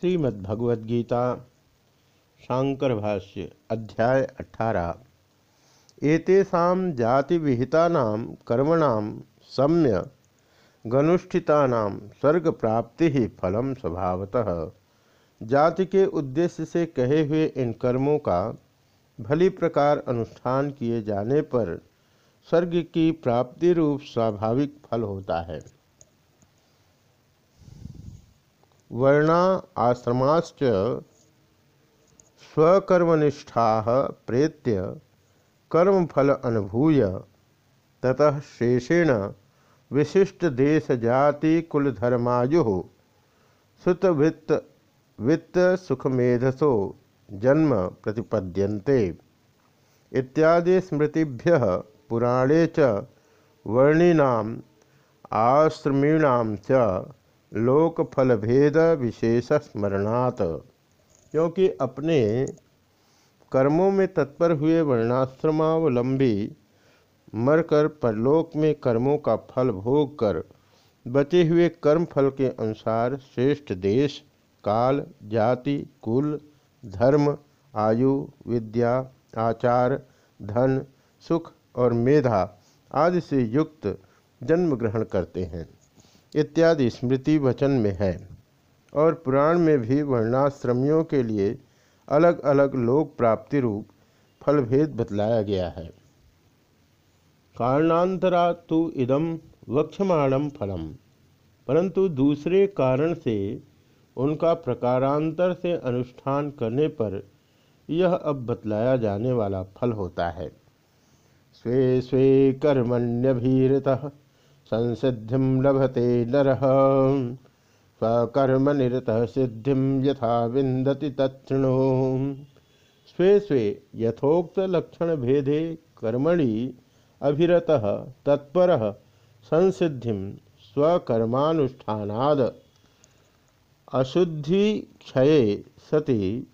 श्रीमद्भगवद्गीता शांकर भाष्य अध्याय अठारह। एतेषा जाति विहिता कर्मणाम सम्य गनुष्ठिता स्वर्ग प्राप्ति ही फलम स्वभावतः। जाति के उद्देश्य से कहे हुए इन कर्मों का भली प्रकार अनुष्ठान किए जाने पर स्वर्ग की प्राप्ति रूप स्वाभाविक फल होता है। वर्णा आश्रमाश्च स्वकर्मनिष्ठा प्रेत्य कर्मफल अनुभूय। ततः शेषेण विशिष्ट देश जाति कुलधर्मायु सुतवित्त वित्त वित्त सुखमेधसो जन्म प्रतिपद्यन्ते। इत्यादि स्मृतिभ्य पुराणे च वर्णिनाम, आश्रमीणाम च लोक फल भेद विशेष स्मरणात्, क्योंकि अपने कर्मों में तत्पर हुए वर्णाश्रमावलंबी मरकर परलोक में कर्मों का फल भोग कर बचे हुए कर्म फल के अनुसार श्रेष्ठ देश, काल, जाति, कुल, धर्म, आयु, विद्या, आचार, धन, सुख और मेधा आदि से युक्त जन्म ग्रहण करते हैं। इत्यादि स्मृति वचन में है। और पुराण में भी वर्णाश्रमियों के लिए अलग अलग लोक प्राप्ति रूप फलभेद बतलाया गया है। कारणांतरा तो इदम वक्षमाणम फलम। परंतु दूसरे कारण से उनका प्रकारांतर से अनुष्ठान करने पर यह अब बतलाया जाने वाला फल होता है। स्वे स्वे कर्मण्यभीरतः। संसिधि लभते नर। स्वकर्म निरत सिद्धि यथा विंदति तत्णु स्वे स्वे यथोक्त लक्षण भेदे कर्मणि अभिरत तत्पर संसिधि स्वकर्मानुष्ठानाद। अशुद्धि क्षये सति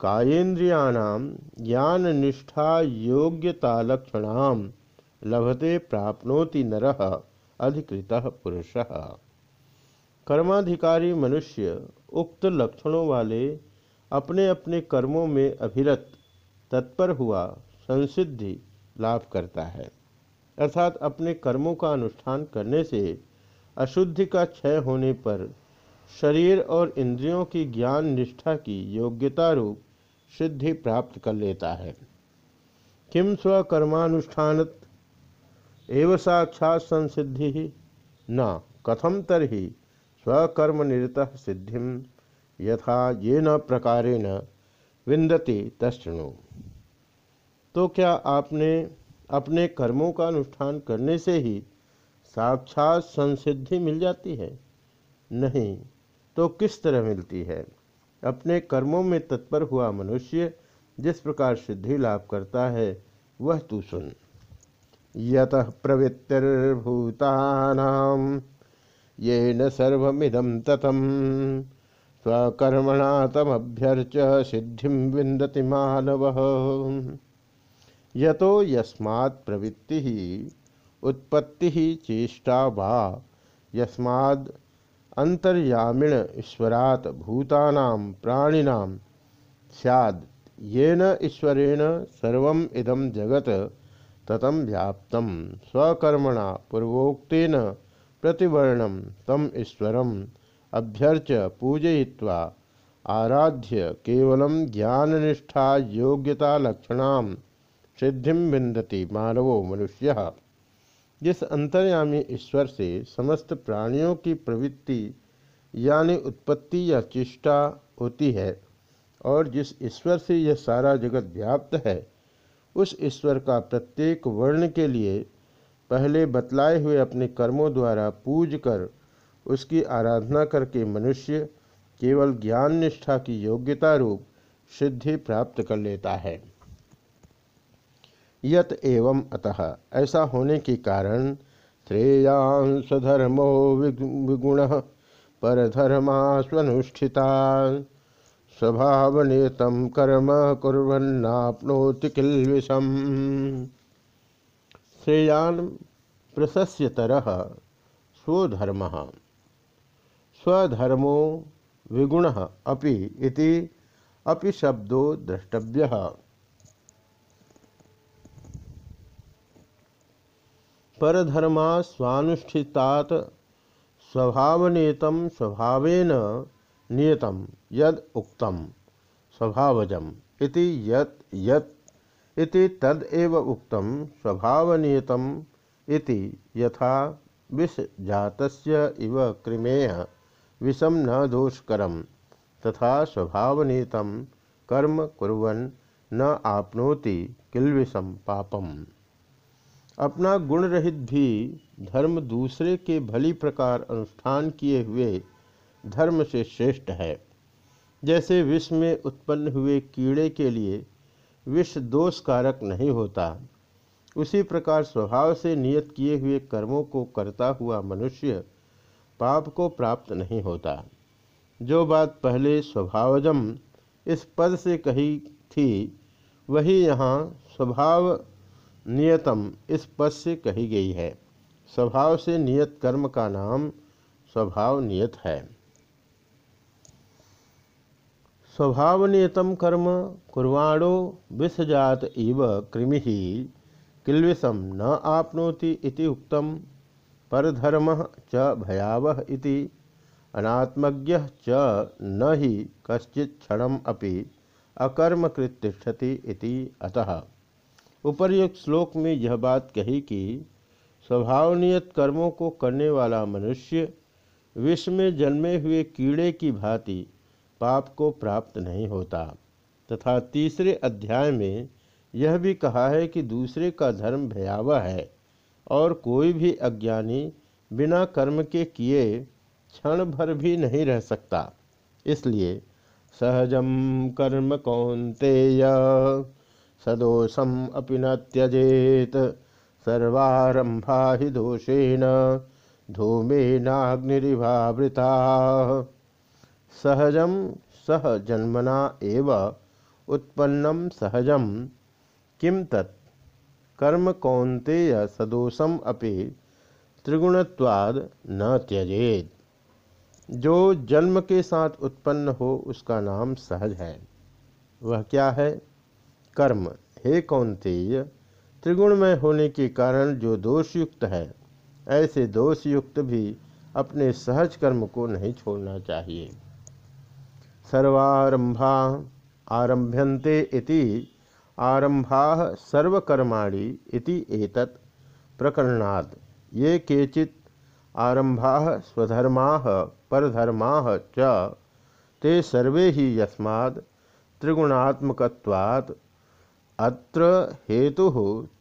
कायेन्द्रियाणाम ज्ञान निष्ठा योग्यता लक्षण लभते प्राप्नोति नरः। अधिकृत पुरुष। कर्माधिकारी मनुष्य उक्त लक्षणों वाले अपने अपने कर्मों में अभिरत, तत्पर हुआ संसिद्धि लाभ करता है। अर्थात अपने कर्मों का अनुष्ठान करने से अशुद्धि का क्षय होने पर शरीर और इंद्रियों की ज्ञान निष्ठा की योग्यता रूप सिद्धि प्राप्त कर लेता है। किम स्वकर्मानुष्ठान एव साक्षात संसिद्धि। न कथम तरही स्वकर्म निरत सिद्धि? यथा ये न प्रकारेण विंदती तस्तृणु तो क्या आपने अपने कर्मों का अनुष्ठान करने से ही साक्षात संसिद्धि मिल जाती है? नहीं तो किस तरह मिलती है? अपने कर्मों में तत्पर हुआ मनुष्य जिस प्रकार सिद्धि लाभ करता है, वह तू सुन। यतः प्रवृत्तिर्भूतानां येन सर्वमिदं ततं। स्वकर्मणा तमभ्यर्च सिद्धिं विन्दति मानवः। यतो यस्मात् प्रवृत्तिः, उत्पत्तिः चेष्टा वा, यस्माद् अंतर्यामिण ईश्वरात् भूतानां प्राणिनां, स्याद् येन ईश्वरेण सर्वम् इदं जगत् ततम व्याप्त स्वकर्मणा पूर्वोक्न प्रतिवर्ण तम ईश्वर अभ्यर्च पूजय्वा आराध्य केवल ज्ञाननिष्ठा योग्यता लक्षण सिद्धि विंदती मानवो मनुष्य। जिस अंतर्यामी ईश्वर से समस्त प्राणियों की प्रवृत्ति यानी उत्पत्ति या चिष्टा होती है और जिस ईश्वर से यह सारा जगत व्याप्त है उस ईश्वर का प्रत्येक वर्ण के लिए पहले बतलाए हुए अपने कर्मों द्वारा पूज कर उसकी आराधना करके मनुष्य केवल ज्ञान निष्ठा की योग्यता रूप सिद्धि प्राप्त कर लेता है। यत एवं अतः ऐसा होने के कारण श्रेयांश धर्मो विगुण परधर्मा स्वनुष्ठिता स्वभावनियतम कर्म कुरन्नाप्नोति किल्विषम। श्रेयान प्रशस्यतर स्वधर्म। स्वधर्मो विगुण अपि इति अपि शब्दो द्रष्टव्य। परधर्मा स्वानुष्ठितात स्वभावनियतम स्वभावेन नियतम, यद उक्तम, स्वभावजम, इति यत यत, इति तद एव उक्तम, स्वभावनियतम, इति यथा विष जातस्य इव कृमेय विषम न दोषकरम, तथा स्वभावनियतम कर्म कुर्वन न आपनोति किलविषम पापम। अपना गुण रहित भी धर्म दूसरे के भली प्रकार अनुष्ठान किए हुए धर्म से श्रेष्ठ है। जैसे विष में उत्पन्न हुए कीड़े के लिए विष दोष कारक नहीं होता, उसी प्रकार स्वभाव से नियत किए हुए कर्मों को करता हुआ मनुष्य पाप को प्राप्त नहीं होता। जो बात पहले स्वभावजम इस पद से कही थी, वही यहाँ स्वभाव नियतम इस पद से कही गई है। स्वभाव से नियत कर्म का नाम स्वभाव नियत है। स्वभावनियतम कर्म कुर्वाणो विषजात इव कृमि। किलविषम न आपनोति इति उक्तम परधर्म च भयावह इति, अनात्मज्ञ च न ही कश्चित क्षण अपि अकर्मकृत इति अतः। उपर्युक्त श्लोक में यह बात कही कि स्वभावनियत कर्मों को करने वाला मनुष्य विश्व में जन्मे हुए कीड़े की भांति पाप को प्राप्त नहीं होता। तथा तीसरे अध्याय में यह भी कहा है कि दूसरे का धर्म भयावह है, और कोई भी अज्ञानी बिना कर्म के किए क्षण भर भी नहीं रह सकता। इसलिए सहजम कर्म कौंतेय सदोषम अपि न त्यजेत सर्वारंभा ही दोषेण धूमेनाग्निभावृता सहजम सह जन्मना एव उत्पन्नम सहजम किम तत्? कर्म कौंतेय सदोषम अपि त्रिगुणत्वाद न त्यजेत। जो जन्म के साथ उत्पन्न हो, उसका नाम सहज है। वह क्या है? कर्म। हे कौंतेय त्रिगुणमय होने के कारण जो दोषयुक्त है, ऐसे दोषयुक्त भी अपने सहज कर्म को नहीं छोड़ना चाहिए। सर्वारंभा आरभ्यन्ते इति आरंभा सर्वकर्माणि इति एतत् प्रकरणात्। ये केचित् आरंभा स्वधर्मा, परधर्मा च, ते सर्वे ही यस्माद् त्रिगुणात्मकत्वात्, अत्र हेतु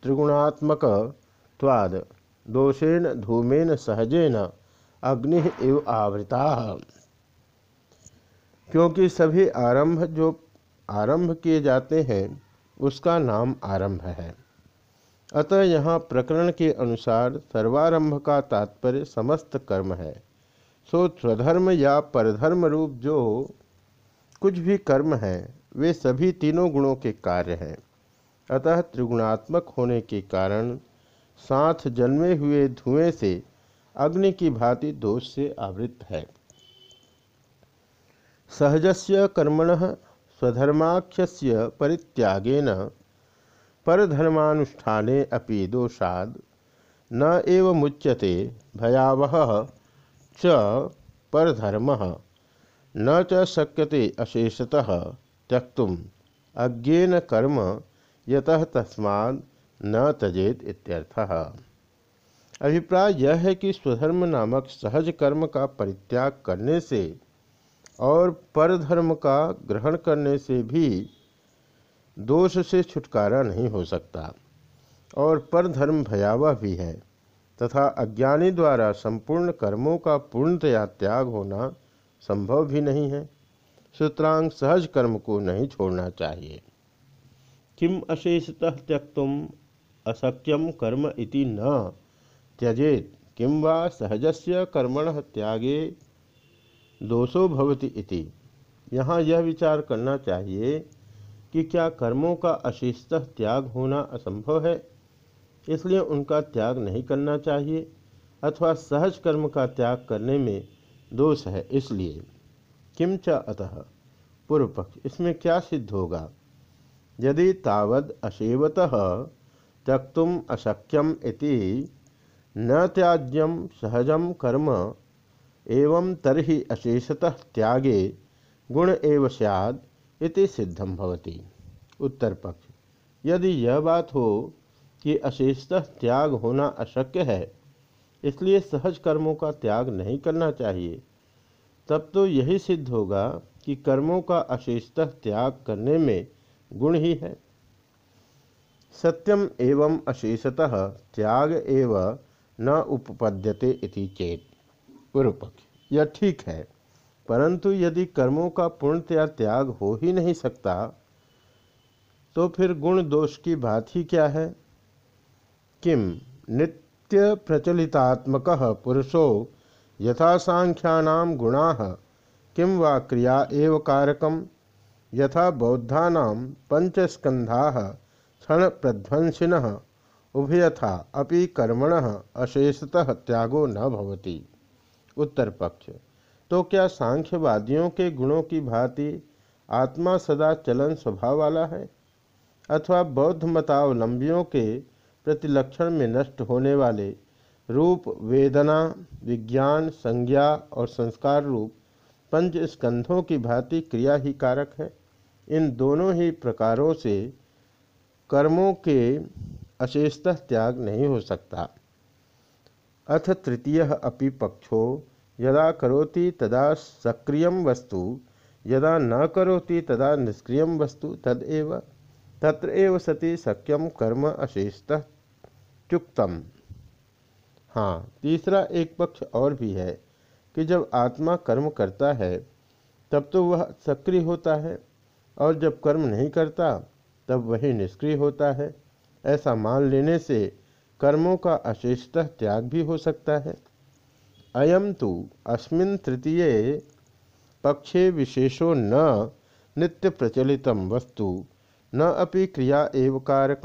त्रिगुणात्मकत्वाद्। दोषेण, धूमेन, सहजेन अग्नि इव आवृता। क्योंकि सभी आरंभ जो आरंभ किए जाते हैं, उसका नाम आरंभ है। अतः यहाँ प्रकरण के अनुसार सर्वारंभ का तात्पर्य समस्त कर्म है। सो स्वधर्म या परधर्म रूप जो कुछ भी कर्म है, वे सभी तीनों गुणों के कार्य हैं। अतः त्रिगुणात्मक होने के कारण साथ जन्मे हुए धुएँ से अग्नि की भांति दोष से आवृत है। सहजस्य कर्मण स्वधर्माख्य परित्यागेन। परधर्मानुष्ठाने अपि दोषाद। न एव मुच्यते भयावह च परधर्म। न च शक्यते अशेषतः त्यक्तुम। अज्ञेन कर्म यतः तस्माद् न तजेत इत्यर्थः। अभिप्राय यह है कि स्वधर्म नामक सहज कर्म का परित्याग करने से और परधर्म का ग्रहण करने से भी दोष से छुटकारा नहीं हो सकता। और परधर्म भयावह भी है, तथा अज्ञानी द्वारा संपूर्ण कर्मों का पूर्णतया त्याग होना संभव भी नहीं है। सूत्रांग सहज कर्म को नहीं छोड़ना चाहिए। किम अशेषतः त्यक्तुम अशक्यम कर्म इति न त्यजेत। किम वा सहजस्य कर्मण त्यागे दोषो भवति इति। यहाँ यह विचार करना चाहिए कि क्या कर्मों का अशिष्टः त्याग होना असंभव है? इसलिए उनका त्याग नहीं करना चाहिए, अथवा सहज कर्म का त्याग करने में दोष है इसलिए। किम च अतः? पूर्व पक्ष इसमें क्या सिद्ध होगा? यदि तावद अशेवत त्यक्तुम अशक्यम इति न त्याज्यम सहजम कर्म एवं तरहि अशेषतः त्यागे गुण एव सैद इति सिद्धम भवति। उत्तर पक्ष यदि यह बात हो कि अशेषतः त्याग होना अशक्य है, इसलिए सहज कर्मों का त्याग नहीं करना चाहिए, तब तो यही सिद्ध होगा कि कर्मों का अशेषतः त्याग करने में गुण ही है। सत्यम एवं अशेषतः त्याग एव न उपपद्यते इति चेत। पूर्व पक्ष यह ठीक है, परंतु यदि कर्मों का पूर्णतया त्याग हो ही नहीं सकता तो फिर गुण दोष की बात ही क्या है? किम? नित्य प्रचलितात्मक पुरुषो यथा गुणा किम वा क्रिया एव कारकम? यथा बौद्धा पंचस्कंधा क्षण प्रध्वंसिन उभयथा अपि कर्मण अशेषतः त्यागो न भवति। उत्तर पक्ष तो क्या सांख्यवादियों के गुणों की भांति आत्मा सदा चलन स्वभाव वाला है? अथवा बौद्ध मतावलंबियों के प्रतिलक्षण में नष्ट होने वाले रूप, वेदना, विज्ञान, संज्ञा और संस्कार रूप पंच स्कंधों की भांति क्रिया ही कारक है? इन दोनों ही प्रकारों से कर्मों के अशेषतः त्याग नहीं हो सकता। अथ तृतीय अपि पक्षो, यदा करोति तदा सक्रिय वस्तु, यदा न करोति तदा निष्क्रिय वस्तु तदेव तत्र सति सक्यम कर्म अशेषतः चुक्तम। हाँ तीसरा एक पक्ष और भी है कि जब आत्मा कर्म करता है, तब तो वह सक्रिय होता है, और जब कर्म नहीं करता, तब वही निष्क्रिय होता है। ऐसा मान लेने से कर्मों का अशेषतः त्याग भी हो सकता है। अयम तो अस्मिन तृतीय पक्षे विशेषो न नित्य प्रचलितम वस्तु, न अपि क्रिया एव कारक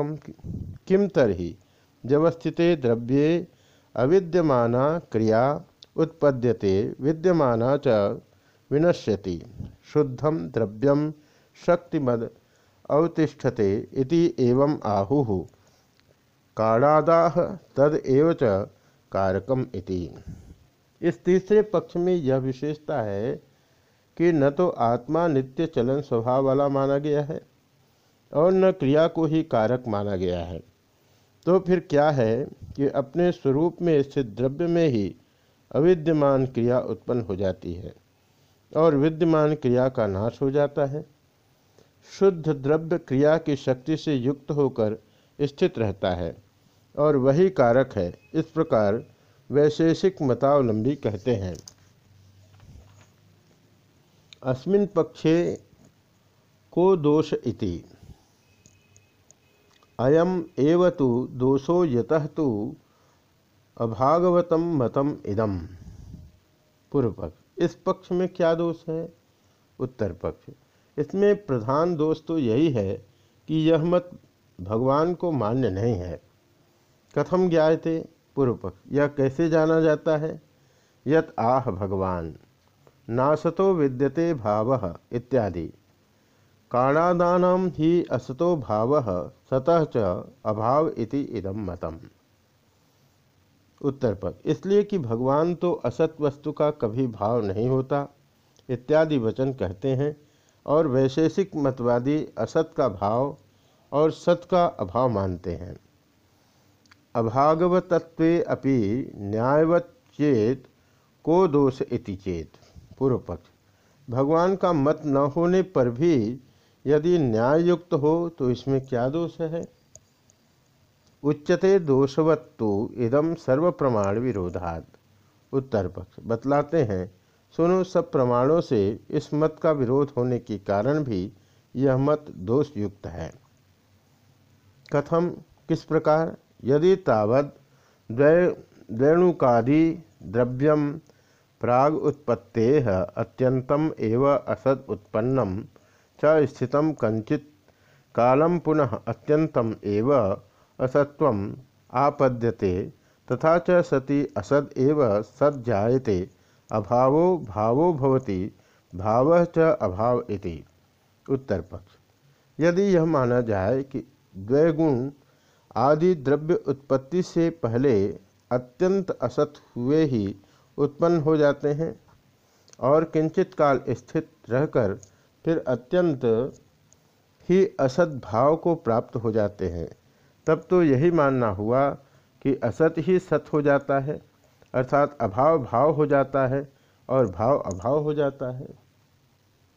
किम तरी जब स्थिते द्रव्ये अविद्यमाना क्रिया उत्पद्यते, विद्यमाना च विनश्यति शुद्धम द्रव्यम शक्तिमद अवतिष्ठते इति एवं आहुः। काणादाह तद एव कारकम इति। इस तीसरे पक्ष में यह विशेषता है कि न तो आत्मा नित्य चलन स्वभाव वाला माना गया है और न क्रिया को ही कारक माना गया है। तो फिर क्या है कि अपने स्वरूप में स्थित द्रव्य में ही अविद्यमान क्रिया उत्पन्न हो जाती है और विद्यमान क्रिया का नाश हो जाता है। शुद्ध द्रव्य क्रिया की शक्ति से युक्त होकर स्थित रहता है और वही कारक है। इस प्रकार वैशेषिक मतावलंबी कहते हैं। अस्मिन पक्षे को दोष इति। अयम एव तो दोषो यतः तो अभागवतम मतम इदम। पूर्व पक्ष इस पक्ष में क्या दोष है? उत्तर पक्ष। इसमें प्रधान दोष तो यही है कि यह मत भगवान को मान्य नहीं है। कथम ज्ञाते पूर्वपक्ष। यह कैसे जाना जाता है? यत आह भगवान, नासतो विद्यते भाव इत्यादि। काणादान ही असतो भाव सतः च अभाव इति इदम मतम उत्तर पर इसलिए कि भगवान तो असत वस्तु का कभी भाव नहीं होता, इत्यादि वचन कहते हैं, और वैशेषिक मतवादी असत का भाव और सत का अभाव मानते हैं। अभागवतत्व अपि न्यायवत चेत को दोष इति चेत। पूर्व पक्ष भगवान का मत न होने पर भी यदि न्याय युक्त हो तो इसमें क्या दोष है? उच्चते दोषवत्तु इदम सर्व प्रमाण विरोधात। उत्तर पक्ष। बतलाते हैं, सुनो सब प्रमाणों से इस मत का विरोध होने के कारण भी यह मत दोष युक्त है। कथम किस प्रकार? यदि तावद द्वैणुकादि द्रव्यम प्राग उत्पत्ते अत्यंतम एव असद उत्पन्नम च स्थित कंचित कालम पुनः अत्यंतम एव असत्व आपद्यते, तथा च सति असद एव सद जायते, अभावो भावो भवति, भाव च अभाव इति। उत्तर पक्ष यदि यह माना जाए कि द्वैगुण आदि द्रव्य उत्पत्ति से पहले अत्यंत असत हुए ही उत्पन्न हो जाते हैं और किंचित काल स्थित रहकर फिर अत्यंत ही असत भाव को प्राप्त हो जाते हैं। तब तो यही मानना हुआ कि असत ही सत हो जाता है, अर्थात अभाव भाव हो जाता है और भाव अभाव हो जाता है।